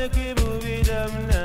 make it move it up now.